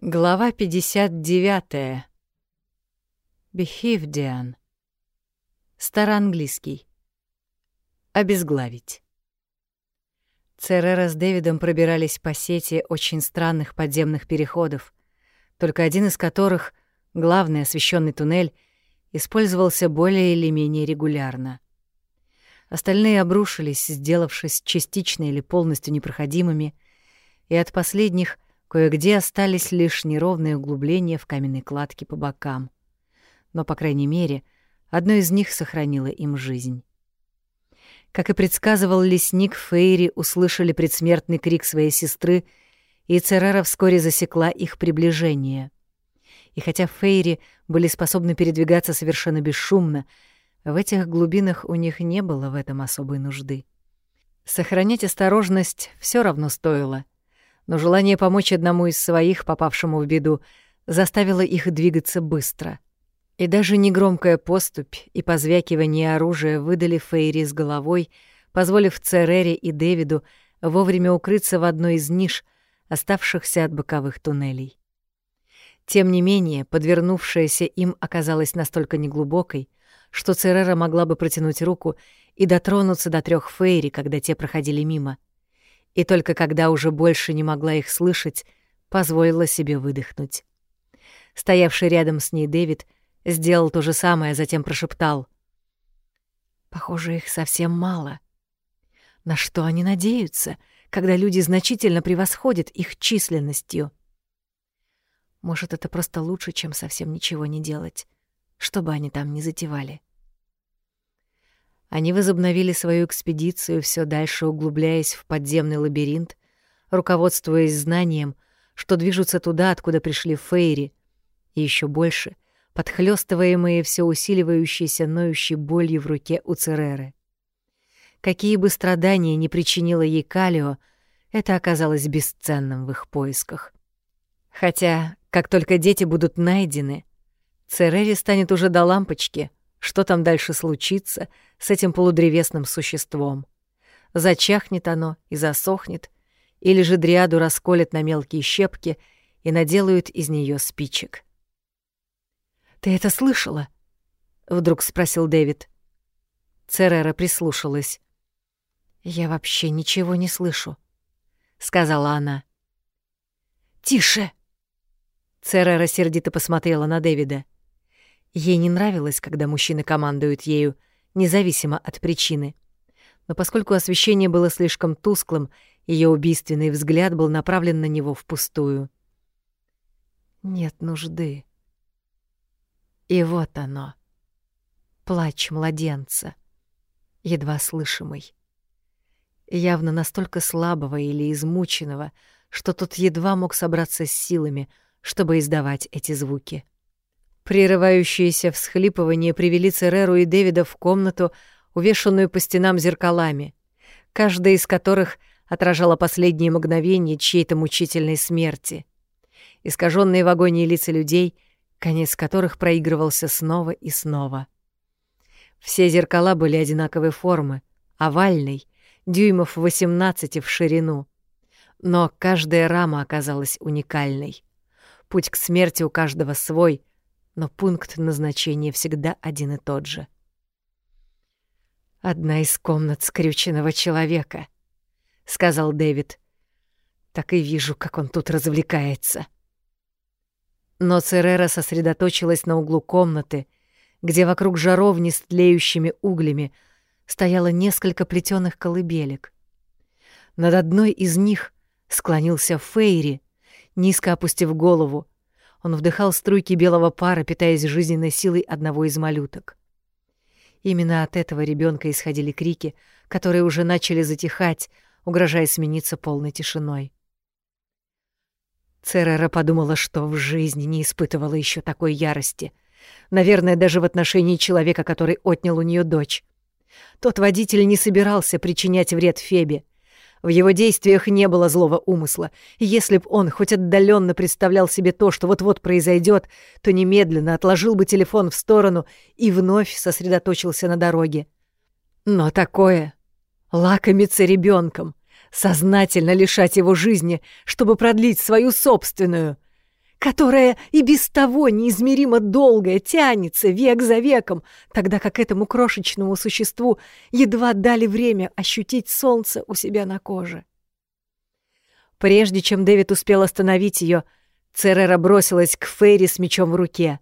Глава 59. Бехивдиан. Староанглийский. Обезглавить. Церера с Дэвидом пробирались по сети очень странных подземных переходов, только один из которых, главный освещенный туннель, использовался более или менее регулярно. Остальные обрушились, сделавшись частично или полностью непроходимыми, и от последних — Кое-где остались лишь неровные углубления в каменной кладке по бокам. Но, по крайней мере, одно из них сохранило им жизнь. Как и предсказывал лесник, Фейри услышали предсмертный крик своей сестры, и Церера вскоре засекла их приближение. И хотя Фейри были способны передвигаться совершенно бесшумно, в этих глубинах у них не было в этом особой нужды. Сохранять осторожность все равно стоило — но желание помочь одному из своих, попавшему в беду, заставило их двигаться быстро. И даже негромкая поступь и позвякивание оружия выдали Фейри с головой, позволив Церере и Дэвиду вовремя укрыться в одной из ниш, оставшихся от боковых туннелей. Тем не менее, подвернувшаяся им оказалась настолько неглубокой, что Церера могла бы протянуть руку и дотронуться до трех Фейри, когда те проходили мимо — и только когда уже больше не могла их слышать, позволила себе выдохнуть. Стоявший рядом с ней Дэвид сделал то же самое, затем прошептал. «Похоже, их совсем мало. На что они надеются, когда люди значительно превосходят их численностью? Может, это просто лучше, чем совсем ничего не делать, что бы они там ни затевали». Они возобновили свою экспедицию, все дальше углубляясь в подземный лабиринт, руководствуясь знанием, что движутся туда, откуда пришли Фейри, и еще больше, подхлёстываемые все усиливающейся ноющей болью в руке у Цереры. Какие бы страдания ни причинила ей Калио, это оказалось бесценным в их поисках. Хотя, как только дети будут найдены, Церере станет уже до лампочки — что там дальше случится с этим полудревесным существом? Зачахнет оно и засохнет, или же дриаду расколят на мелкие щепки и наделают из нее спичек. «Ты это слышала?» — вдруг спросил Дэвид. Церера прислушалась. «Я вообще ничего не слышу», — сказала она. «Тише!» Церера сердито посмотрела на Дэвида. Ей не нравилось, когда мужчины командуют ею, независимо от причины. Но поскольку освещение было слишком тусклым, ее убийственный взгляд был направлен на него впустую. Нет нужды. И вот оно. Плач младенца, едва слышимый. Явно настолько слабого или измученного, что тот едва мог собраться с силами, чтобы издавать эти звуки. Прерывающиеся всхлипывания привели Цереру и Дэвида в комнату, увешанную по стенам зеркалами, каждая из которых отражала последние мгновения чьей-то мучительной смерти. Искаженные в агонии лица людей, конец которых проигрывался снова и снова. Все зеркала были одинаковой формы, овальной, дюймов 18 в ширину. Но каждая рама оказалась уникальной. Путь к смерти у каждого свой, но пункт назначения всегда один и тот же. «Одна из комнат скрюченного человека», — сказал Дэвид. «Так и вижу, как он тут развлекается». Но Церера сосредоточилась на углу комнаты, где вокруг жаровни с тлеющими углями стояло несколько плетёных колыбелек. Над одной из них склонился Фейри, низко опустив голову, он вдыхал струйки белого пара, питаясь жизненной силой одного из малюток. Именно от этого ребенка исходили крики, которые уже начали затихать, угрожая смениться полной тишиной. Церера подумала, что в жизни не испытывала еще такой ярости. Наверное, даже в отношении человека, который отнял у нее дочь. Тот водитель не собирался причинять вред Фебе, в его действиях не было злого умысла, если б он хоть отдаленно представлял себе то, что вот-вот произойдет, то немедленно отложил бы телефон в сторону и вновь сосредоточился на дороге. Но такое лакомиться ребенком, сознательно лишать его жизни, чтобы продлить свою собственную. Которая и без того неизмеримо долгая тянется век за веком, тогда как этому крошечному существу едва дали время ощутить солнце у себя на коже. Прежде чем Дэвид успел остановить ее, Церера бросилась к Фейри с мечом в руке.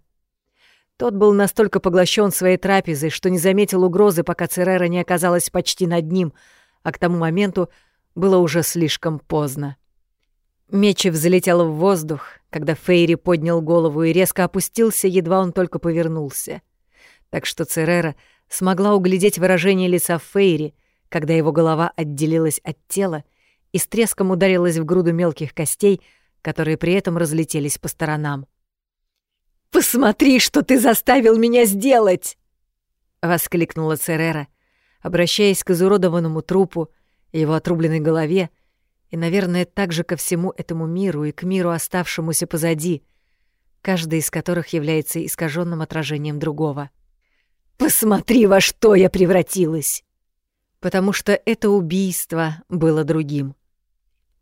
Тот был настолько поглощен своей трапезой, что не заметил угрозы, пока Церера не оказалась почти над ним, а к тому моменту было уже слишком поздно. Меч взлетел в воздух, когда Фейри поднял голову и резко опустился, едва он только повернулся. Так что Церера смогла углядеть выражение лица Фейри, когда его голова отделилась от тела и с треском ударилась в груду мелких костей, которые при этом разлетелись по сторонам. «Посмотри, что ты заставил меня сделать!» — воскликнула Церера, обращаясь к изуродованному трупу, его отрубленной голове и, наверное, также ко всему этому миру и к миру, оставшемуся позади, каждый из которых является искаженным отражением другого. «Посмотри, во что я превратилась!» Потому что это убийство было другим.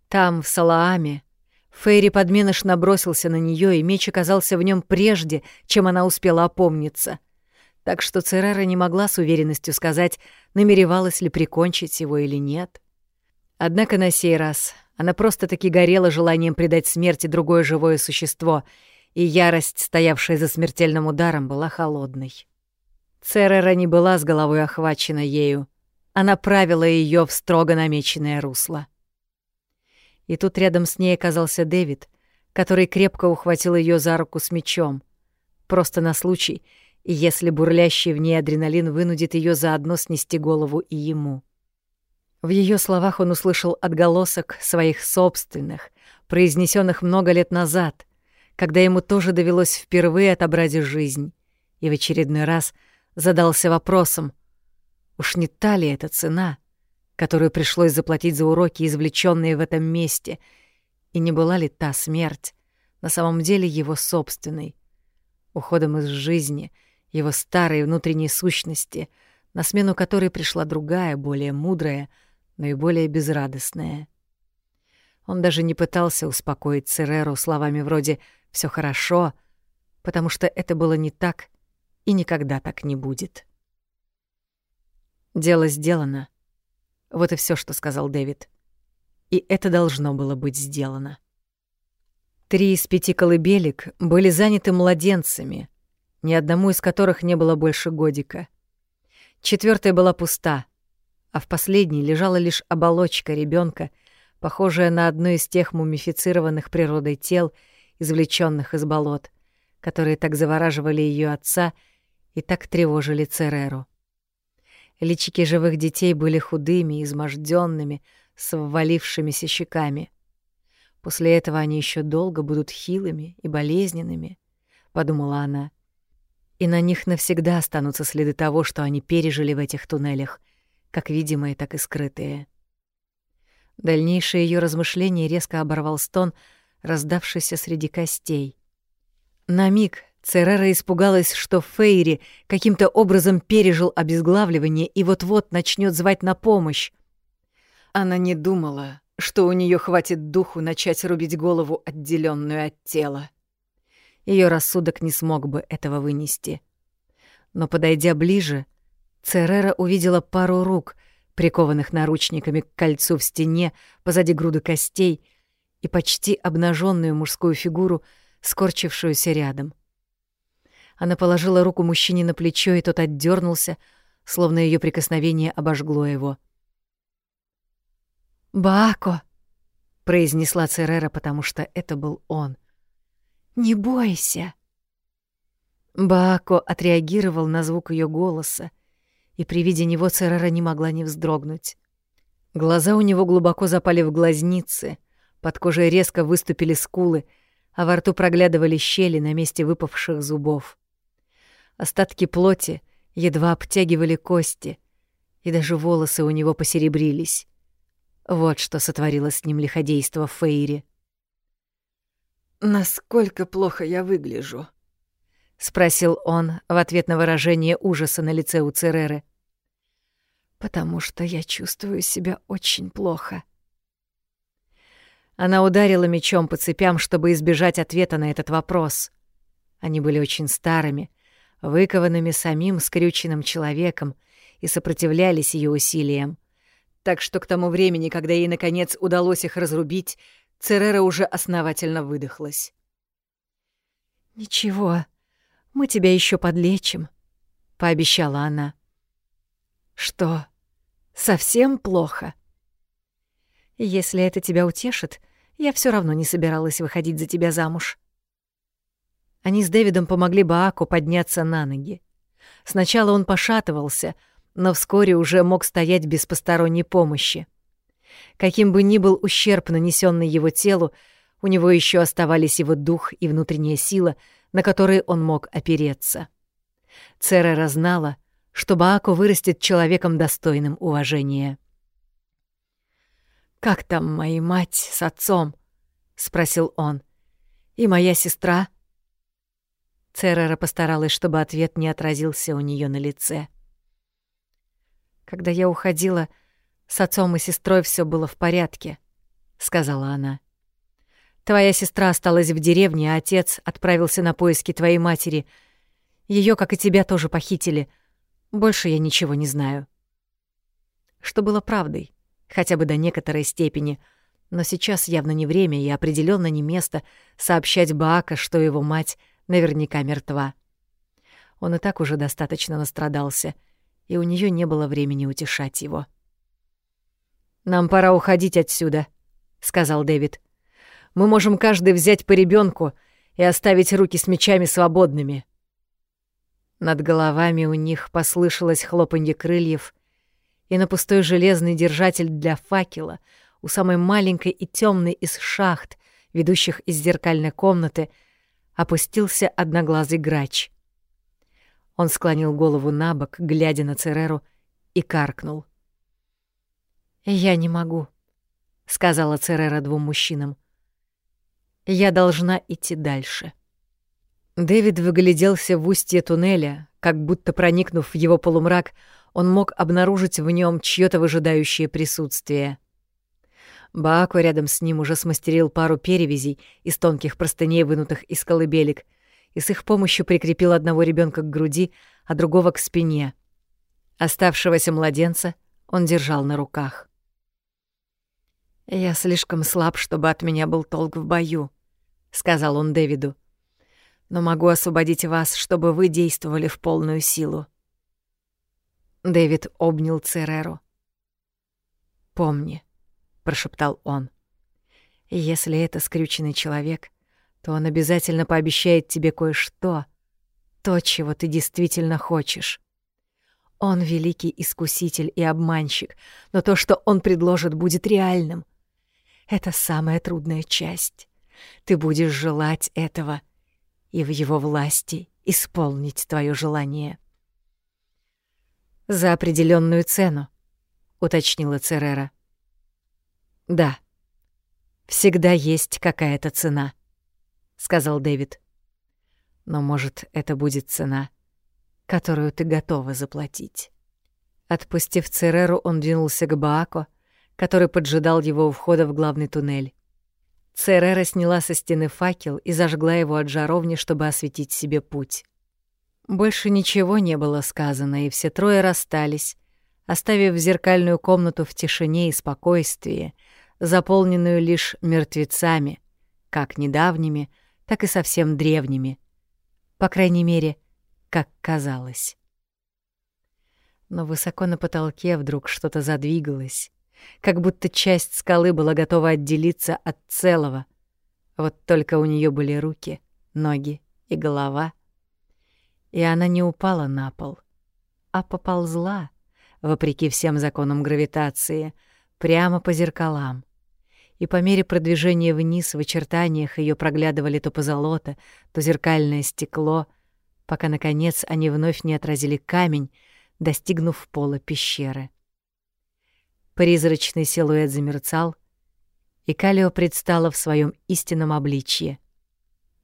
Там, в Салааме, Фейри подменыш набросился на нее, и меч оказался в нем прежде, чем она успела опомниться. Так что Церера не могла с уверенностью сказать, намеревалась ли прикончить его или нет. Однако на сей раз она просто-таки горела желанием предать смерти другое живое существо, и ярость, стоявшая за смертельным ударом, была холодной. Церера не была с головой охвачена ею. Она правила ее в строго намеченное русло. И тут рядом с ней оказался Дэвид, который крепко ухватил ее за руку с мечом. Просто на случай, если бурлящий в ней адреналин вынудит ее заодно снести голову и ему. В ее словах он услышал отголосок своих собственных, произнесенных много лет назад, когда ему тоже довелось впервые отобрать жизнь, и в очередной раз задался вопросом, уж не та ли это цена — которую пришлось заплатить за уроки, извлеченные в этом месте, и не была ли та смерть на самом деле его собственной, уходом из жизни, его старой внутренней сущности, на смену которой пришла другая, более мудрая, но и более безрадостная. Он даже не пытался успокоить Цереру словами вроде «всё хорошо», потому что это было не так и никогда так не будет. Дело сделано — вот и все, что сказал Дэвид. И это должно было быть сделано. Три из пяти колыбелек были заняты младенцами, ни одному из которых не было больше годика. Четвертая была пуста, а в последней лежала лишь оболочка ребенка, похожая на одну из тех мумифицированных природой тел, извлеченных из болот, которые так завораживали ее отца и так тревожили Цереру. Личики живых детей были худыми, изможденными, с ввалившимися щеками. После этого они еще долго будут хилыми и болезненными, подумала она. И на них навсегда останутся следы того, что они пережили в этих туннелях, как видимые, так и скрытые. Дальнейшее ее размышление резко оборвал стон, раздавшийся среди костей. На миг Церера испугалась, что Фейри каким-то образом пережил обезглавливание и вот-вот начнет звать на помощь. Она не думала, что у нее хватит духу начать рубить голову, отделенную от тела. Ее рассудок не смог бы этого вынести. Но, подойдя ближе, Церера увидела пару рук, прикованных наручниками к кольцу в стене позади груды костей, и почти обнаженную мужскую фигуру, скорчившуюся рядом — она положила руку мужчине на плечо, и тот отдернулся, словно ее прикосновение обожгло его. «Бако!» — произнесла Церера, потому что это был он. «Не бойся!» Бако отреагировал на звук ее голоса, и при виде него Церера не могла не вздрогнуть. Глаза у него глубоко запали в глазницы, под кожей резко выступили скулы, а во рту проглядывали щели на месте выпавших зубов. Остатки плоти едва обтягивали кости, и даже волосы у него посеребрились. Вот что сотворило с ним лиходейство в Фейре. «Насколько плохо я выгляжу?» — спросил он в ответ на выражение ужаса на лице у Цереры. «Потому что я чувствую себя очень плохо». Она ударила мечом по цепям, чтобы избежать ответа на этот вопрос. Они были очень старыми, выкованными самим скрюченным человеком и сопротивлялись ее усилиям. Так что к тому времени, когда ей, наконец, удалось их разрубить, Церера уже основательно выдохлась. «Ничего, мы тебя еще подлечим», — пообещала она. «Что, совсем плохо?» «Если это тебя утешит, я все равно не собиралась выходить за тебя замуж». Они с Дэвидом помогли Бааку подняться на ноги. Сначала он пошатывался, но вскоре уже мог стоять без посторонней помощи. Каким бы ни был ущерб, нанесенный его телу, у него еще оставались его дух и внутренняя сила, на которые он мог опереться. Церера знала, что Баако вырастет человеком достойным уважения. «Как там мои мать с отцом?» — спросил он. «И моя сестра?» Церера постаралась, чтобы ответ не отразился у нее на лице. «Когда я уходила, с отцом и сестрой все было в порядке», — сказала она. «Твоя сестра осталась в деревне, а отец отправился на поиски твоей матери. Ее, как и тебя, тоже похитили. Больше я ничего не знаю». Что было правдой, хотя бы до некоторой степени, но сейчас явно не время и определенно не место сообщать Баака, что его мать — наверняка мертва. Он и так уже достаточно настрадался, и у нее не было времени утешать его. «Нам пора уходить отсюда», — сказал Дэвид. «Мы можем каждый взять по ребенку и оставить руки с мечами свободными». Над головами у них послышалось хлопанье крыльев, и на пустой железный держатель для факела у самой маленькой и темной из шахт, ведущих из зеркальной комнаты, — опустился одноглазый грач. Он склонил голову на бок, глядя на Цереру, и каркнул. «Я не могу», — сказала Церера двум мужчинам. «Я должна идти дальше». Дэвид выгляделся в устье туннеля, как будто проникнув в его полумрак, он мог обнаружить в нем чьё-то выжидающее присутствие. Баако рядом с ним уже смастерил пару перевязей из тонких простыней, вынутых из колыбелек, и с их помощью прикрепил одного ребенка к груди, а другого к спине. Оставшегося младенца он держал на руках. «Я слишком слаб, чтобы от меня был толк в бою», — сказал он Дэвиду. «Но могу освободить вас, чтобы вы действовали в полную силу». Дэвид обнял Цереру. «Помни, прошептал он. Если это скрюченный человек, то он обязательно пообещает тебе кое-что, то, чего ты действительно хочешь. Он великий искуситель и обманщик, но то, что он предложит, будет реальным. Это самая трудная часть. Ты будешь желать этого, и в его власти исполнить твое желание. За определенную цену, уточнила Церера. «Да. Всегда есть какая-то цена», — сказал Дэвид. «Но, может, это будет цена, которую ты готова заплатить». Отпустив Цереру, он двинулся к Баако, который поджидал его у входа в главный туннель. Церера сняла со стены факел и зажгла его от жаровни, чтобы осветить себе путь. Больше ничего не было сказано, и все трое расстались, оставив зеркальную комнату в тишине и спокойствии, заполненную лишь мертвецами, как недавними, так и совсем древними. По крайней мере, как казалось. Но высоко на потолке вдруг что-то задвигалось, как будто часть скалы была готова отделиться от целого. Вот только у нее были руки, ноги и голова. И она не упала на пол, а поползла, вопреки всем законам гравитации — прямо по зеркалам. И по мере продвижения вниз в очертаниях ее проглядывали то позолота, то зеркальное стекло, пока, наконец, они вновь не отразили камень, достигнув пола пещеры. Призрачный силуэт замерцал, и Калио предстала в своем истинном обличье.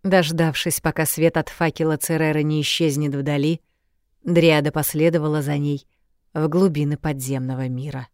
Дождавшись, пока свет от факела Церера не исчезнет вдали, Дриада последовала за ней в глубины подземного мира.